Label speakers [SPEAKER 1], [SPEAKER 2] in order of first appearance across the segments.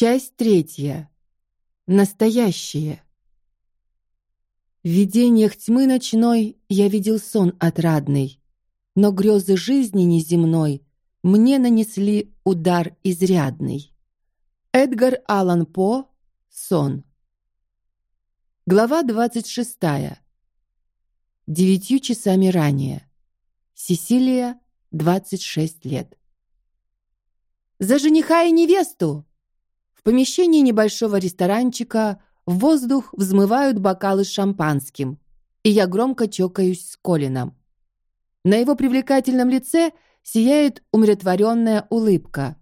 [SPEAKER 1] Часть третья. Настоящее. В видениях тьмы ночной я видел сон отрадный, но грезы жизни неземной мне нанесли удар изрядный. Эдгар Аллан По. Сон. Глава двадцать шестая. Девятью часами ранее. Сесилия, двадцать шесть лет. За жениха и невесту! Помещении небольшого ресторанчика в воздух взмывают бокалы с шампанским, и я громко чокаюсь с Колином. На его привлекательном лице сияет умиротворенная улыбка.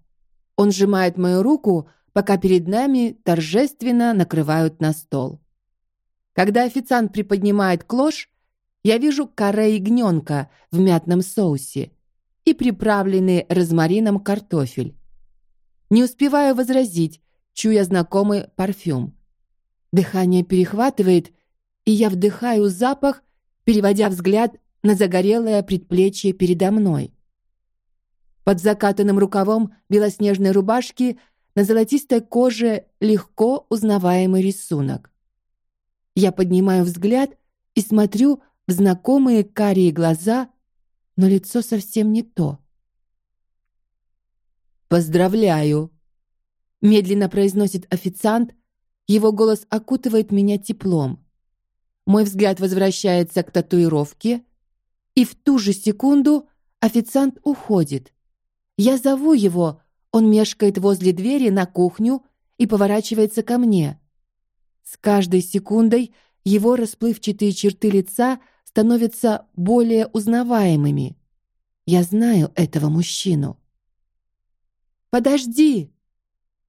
[SPEAKER 1] Он сжимает мою руку, пока перед нами торжественно накрывают на стол. Когда официант приподнимает клош, я вижу каре ягненка в мятном соусе и приправленный розмарином картофель. Не успеваю возразить, чуя знакомый парфюм. Дыхание перехватывает, и я вдыхаю запах, переводя взгляд на загорелое предплечье передо мной. Под закатанным рукавом белоснежной рубашки на золотистой коже легко узнаваемый рисунок. Я поднимаю взгляд и смотрю в знакомые карие глаза, но лицо совсем не то. Поздравляю, медленно произносит официант. Его голос окутывает меня теплом. Мой взгляд возвращается к татуировке, и в ту же секунду официант уходит. Я зову его, он мешкает возле двери на кухню и поворачивается ко мне. С каждой секундой его расплывчатые черты лица становятся более узнаваемыми. Я знаю этого мужчину. Подожди,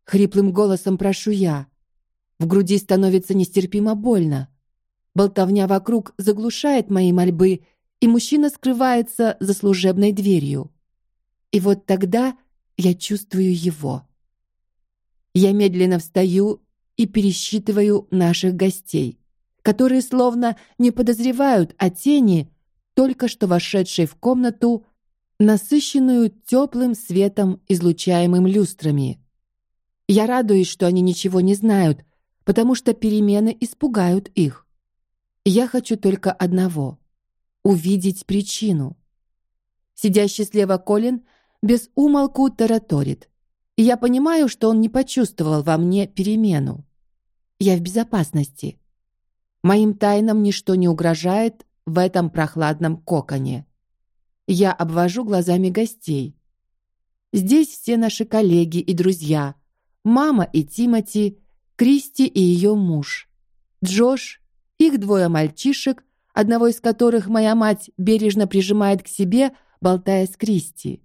[SPEAKER 1] Хриплым голосом прошу я. В груди становится нестерпимо больно. Болтовня вокруг заглушает мои мольбы, и мужчина скрывается за служебной дверью. И вот тогда я чувствую его. Я медленно встаю и пересчитываю наших гостей, которые словно не подозревают о тени, только что вошедшей в комнату, насыщенную теплым светом, излучаемым люстрами. Я радуюсь, что они ничего не знают, потому что перемены испугают их. Я хочу только одного — увидеть причину. Сидящий слева Колин без умолку тараторит. Я понимаю, что он не почувствовал во мне перемену. Я в безопасности. Моим тайнам ничто не угрожает в этом прохладном коконе. Я обвожу глазами гостей. Здесь все наши коллеги и друзья — мама и Тимати, Кристи и ее муж, Джош, их двое мальчишек, одного из которых моя мать бережно прижимает к себе, болтая с Кристи.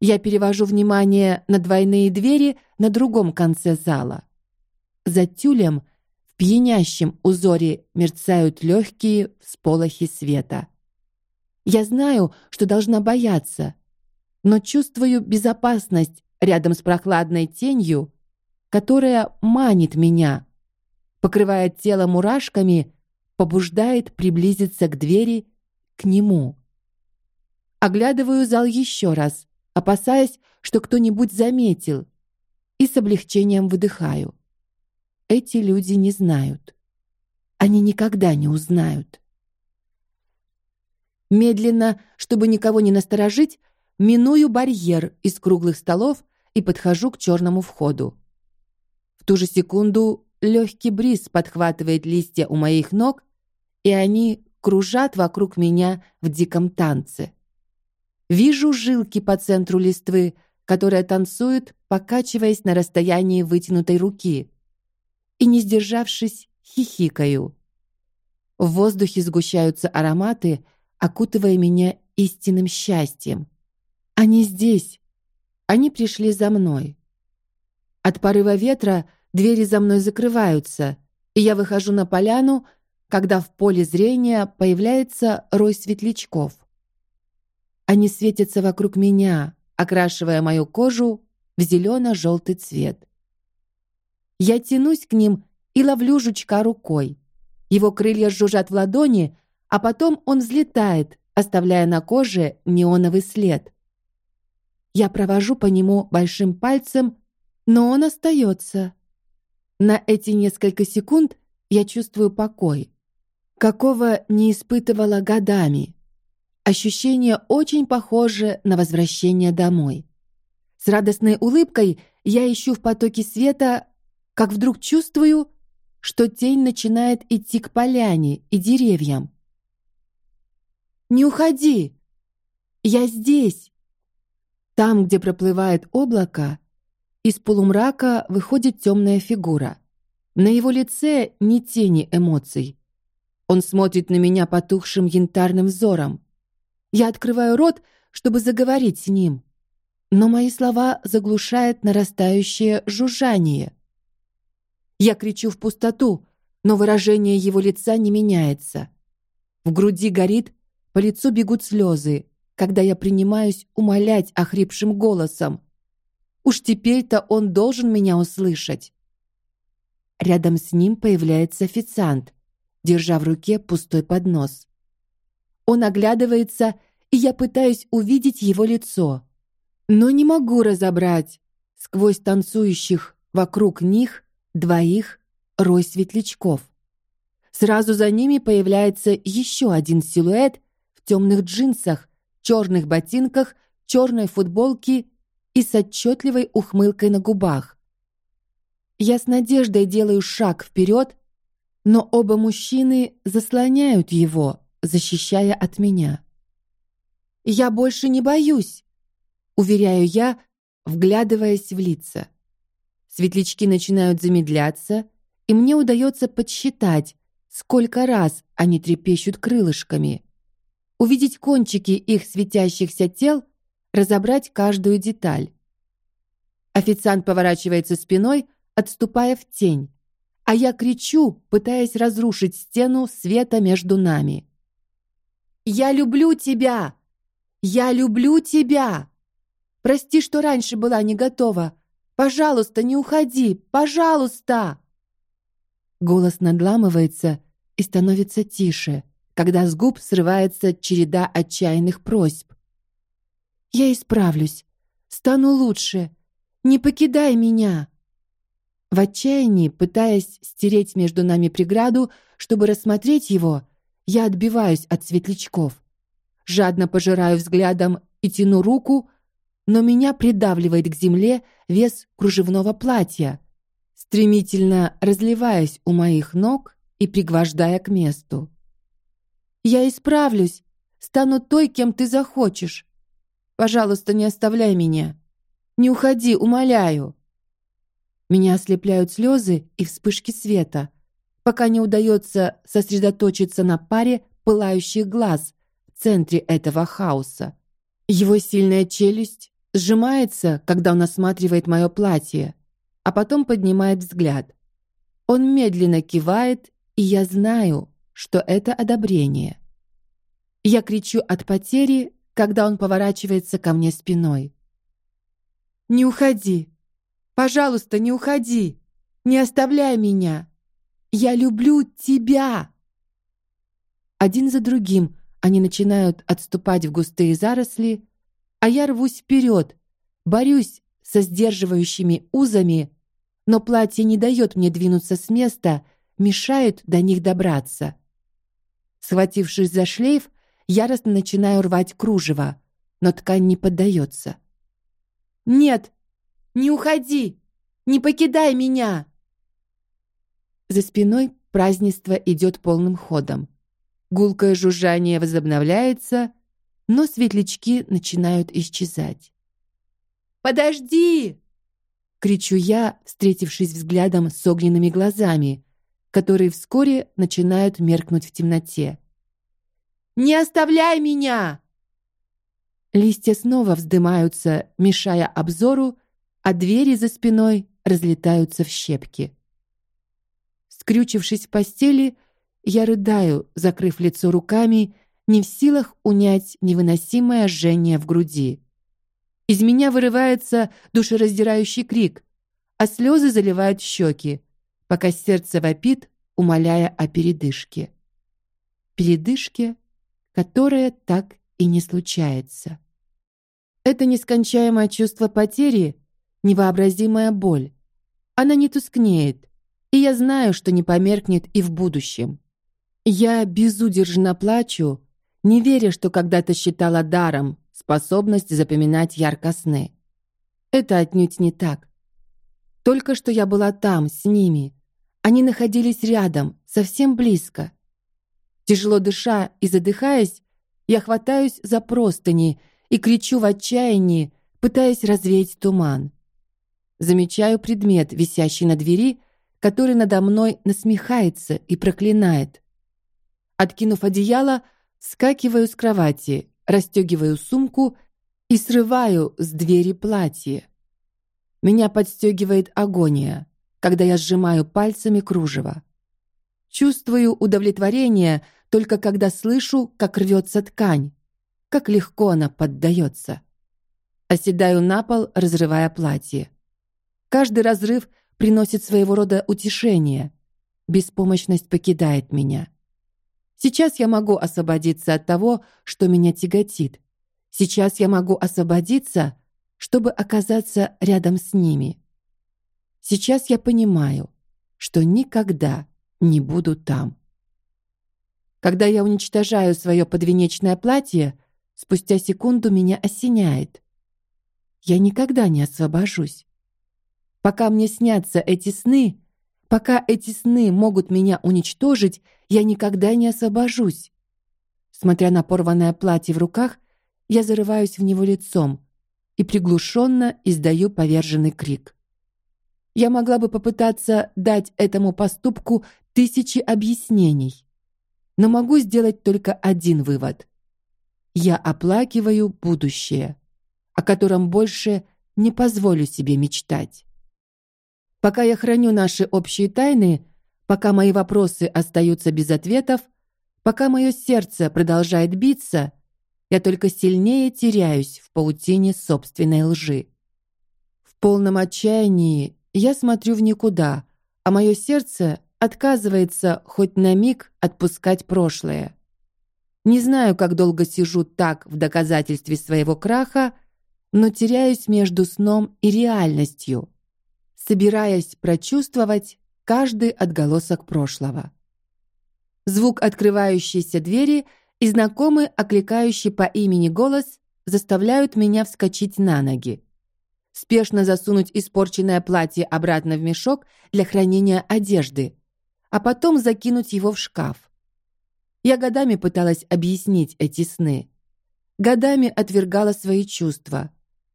[SPEAKER 1] Я перевожу внимание на двойные двери на другом конце зала. За тюлем в пьянящем узоре мерцают легкие всполохи света. Я знаю, что должна бояться, но чувствую безопасность рядом с прохладной тенью, которая манит меня, покрывает тело мурашками, побуждает приблизиться к двери, к нему. Оглядываю зал еще раз, опасаясь, что кто-нибудь заметил, и с облегчением выдыхаю. Эти люди не знают. Они никогда не узнают. Медленно, чтобы никого не насторожить, миную барьер из круглых столов и подхожу к черному входу. В ту же секунду легкий бриз подхватывает листья у моих ног, и они кружат вокруг меня в диком танце. Вижу жилки по центру листвы, которая танцует, покачиваясь на расстоянии вытянутой руки, и не сдержавшись, хихикаю. В воздухе сгущаются ароматы, окутывая меня истинным счастьем. Они здесь, они пришли за мной. От порыва ветра двери за мной закрываются, и я выхожу на поляну, когда в поле зрения появляется рой светлячков. Они светятся вокруг меня, окрашивая мою кожу в зелено-желтый цвет. Я тянусь к ним и ловлю жучка рукой. Его крылья жужжат в ладони, а потом он взлетает, оставляя на коже неоновый след. Я провожу по нему большим пальцем, но он остается. На эти несколько секунд я чувствую покой, какого не испытывала годами. Ощущение очень похоже на возвращение домой. С радостной улыбкой я ищу в потоке света, как вдруг чувствую, что тень начинает идти к поляне и деревьям. Не уходи, я здесь. Там, где проплывает облако, из полумрака выходит темная фигура. На его лице ни тени эмоций. Он смотрит на меня потухшим янтарным взором. Я открываю рот, чтобы заговорить с ним, но мои слова заглушает нарастающее жужжание. Я кричу в пустоту, но выражение его лица не меняется. В груди горит, по лицу бегут слезы, когда я принимаюсь умолять охрипшим голосом. Уж теперь-то он должен меня услышать. Рядом с ним появляется официант, держа в руке пустой поднос. Он оглядывается, и я пытаюсь увидеть его лицо, но не могу разобрать сквозь танцующих вокруг них двоих рой светлячков. Сразу за ними появляется еще один силуэт в темных джинсах, черных ботинках, черной футболке и с отчетливой ухмылкой на губах. Я с надеждой делаю шаг вперед, но оба мужчины заслоняют его, защищая от меня. Я больше не боюсь, уверяю я, вглядываясь в лица. Светлячки начинают замедляться, и мне удается подсчитать, сколько раз они трепещут крылышками, увидеть кончики их светящихся тел разобрать каждую деталь. Официант поворачивается спиной, отступая в тень, а я кричу, пытаясь разрушить стену света между нами. Я люблю тебя, я люблю тебя. Прости, что раньше была не готова. Пожалуйста, не уходи, пожалуйста. Голос надламывается и становится тише, когда с губ срывается череда отчаянных просьб. Я исправлюсь, стану лучше. Не покидай меня. В отчаянии, пытаясь стереть между нами преграду, чтобы рассмотреть его, я отбиваюсь от светлячков, жадно пожираю взглядом и тяну руку, но меня придавливает к земле вес кружевного платья, стремительно разливаясь у моих ног и пригвождая к месту. Я исправлюсь, стану той, кем ты захочешь. Пожалуйста, не оставляй меня. Не уходи, умоляю. Меня ослепляют слезы и вспышки света, пока не удается сосредоточиться на паре пылающих глаз в центре этого хаоса. Его сильная челюсть сжимается, когда он осматривает мое платье, а потом поднимает взгляд. Он медленно кивает, и я знаю, что это одобрение. Я кричу от потери, когда он поворачивается ко мне спиной. Не уходи, пожалуйста, не уходи, не оставляй меня. Я люблю тебя. Один за другим они начинают отступать в густые заросли, а я рвусь вперед, борюсь со сдерживающими узами, но платье не дает мне двинуться с места, мешает до них добраться. Схватившись за шлейф, яростно начинаю рвать кружево, но ткань не поддается. Нет, не уходи, не покидай меня. За спиной празднество идет полным ходом. Гулкое жужжание возобновляется, но светлячки начинают исчезать. Подожди! кричу я, встретившись взглядом с огненными глазами, которые вскоре начинают меркнуть в темноте. Не оставляй меня! Листья снова вздымаются, мешая обзору, а двери за спиной разлетаются в щепки. Скрючившись в постели, я рыдаю, закрыв лицо руками, не в силах унять невыносимое жжение в груди. Из меня вырывается душераздирающий крик, а слезы заливают щеки, пока сердце вопит, умоляя о передышке. Передышке, которое так и не случается. Это нескончаемое чувство потери невообразимая боль. Она не тускнеет, и я знаю, что не померкнет и в будущем. Я безудержно плачу, не веря, что когда-то считала даром способность запоминать ярко сны. Это отнюдь не так. Только что я была там с ними. Они находились рядом, совсем близко. Тяжело дыша и задыхаясь, я хватаюсь за простыни и кричу в отчаянии, пытаясь развеять туман. Замечаю предмет, висящий на двери, который надо мной насмехается и проклинает. Откинув одеяло, скакиваю с кровати, расстегиваю сумку и срываю с двери платье. Меня подстегивает агония, когда я сжимаю пальцами кружево. Чувствую удовлетворение только когда слышу, как рвется ткань, как легко она поддается. Оседаю на пол, разрывая платье. Каждый разрыв приносит своего рода утешение. Беспомощность покидает меня. Сейчас я могу освободиться от того, что меня тяготит. Сейчас я могу освободиться, чтобы оказаться рядом с ними. Сейчас я понимаю, что никогда не буду там. Когда я уничтожаю свое подвенечное платье, спустя секунду меня осеняет. Я никогда не освобожусь. Пока мне снятся эти сны, пока эти сны могут меня уничтожить, я никогда не освобожусь. Смотря на порванное платье в руках, я зарываюсь в него лицом и приглушенно издаю поверженный крик. Я могла бы попытаться дать этому поступку тысячи объяснений, но могу сделать только один вывод: я оплакиваю будущее, о котором больше не позволю себе мечтать. Пока я храню наши общие тайны, пока мои вопросы остаются без ответов, пока мое сердце продолжает биться, я только сильнее теряюсь в паутине собственной лжи. В полном отчаянии я смотрю в никуда, а мое сердце отказывается хоть на миг отпускать прошлое. Не знаю, как долго сижу так в доказательстве своего краха, но теряюсь между сном и реальностью, собираясь прочувствовать каждый отголосок прошлого. Звук открывающейся двери и знакомый окликающий по имени голос заставляют меня вскочить на ноги. Спешно засунуть испорченное платье обратно в мешок для хранения одежды, а потом закинуть его в шкаф. Я годами пыталась объяснить эти сны, годами отвергала свои чувства,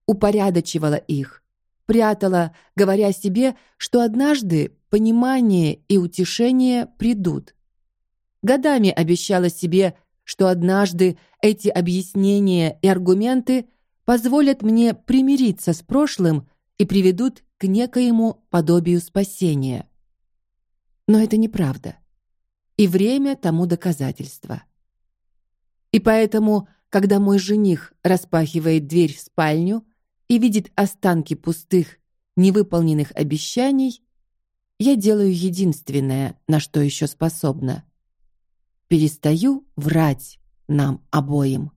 [SPEAKER 1] упорядочивала их, прятала, говоря себе, что однажды понимание и утешение придут. Годами обещала себе, что однажды эти объяснения и аргументы позволят мне примириться с прошлым и приведут к некоему подобию спасения. Но это неправда. И время тому доказательство. И поэтому, когда мой жених распахивает дверь в спальню и видит останки пустых, невыполненных обещаний, я делаю единственное, на что еще способна. Перестаю врать нам обоим.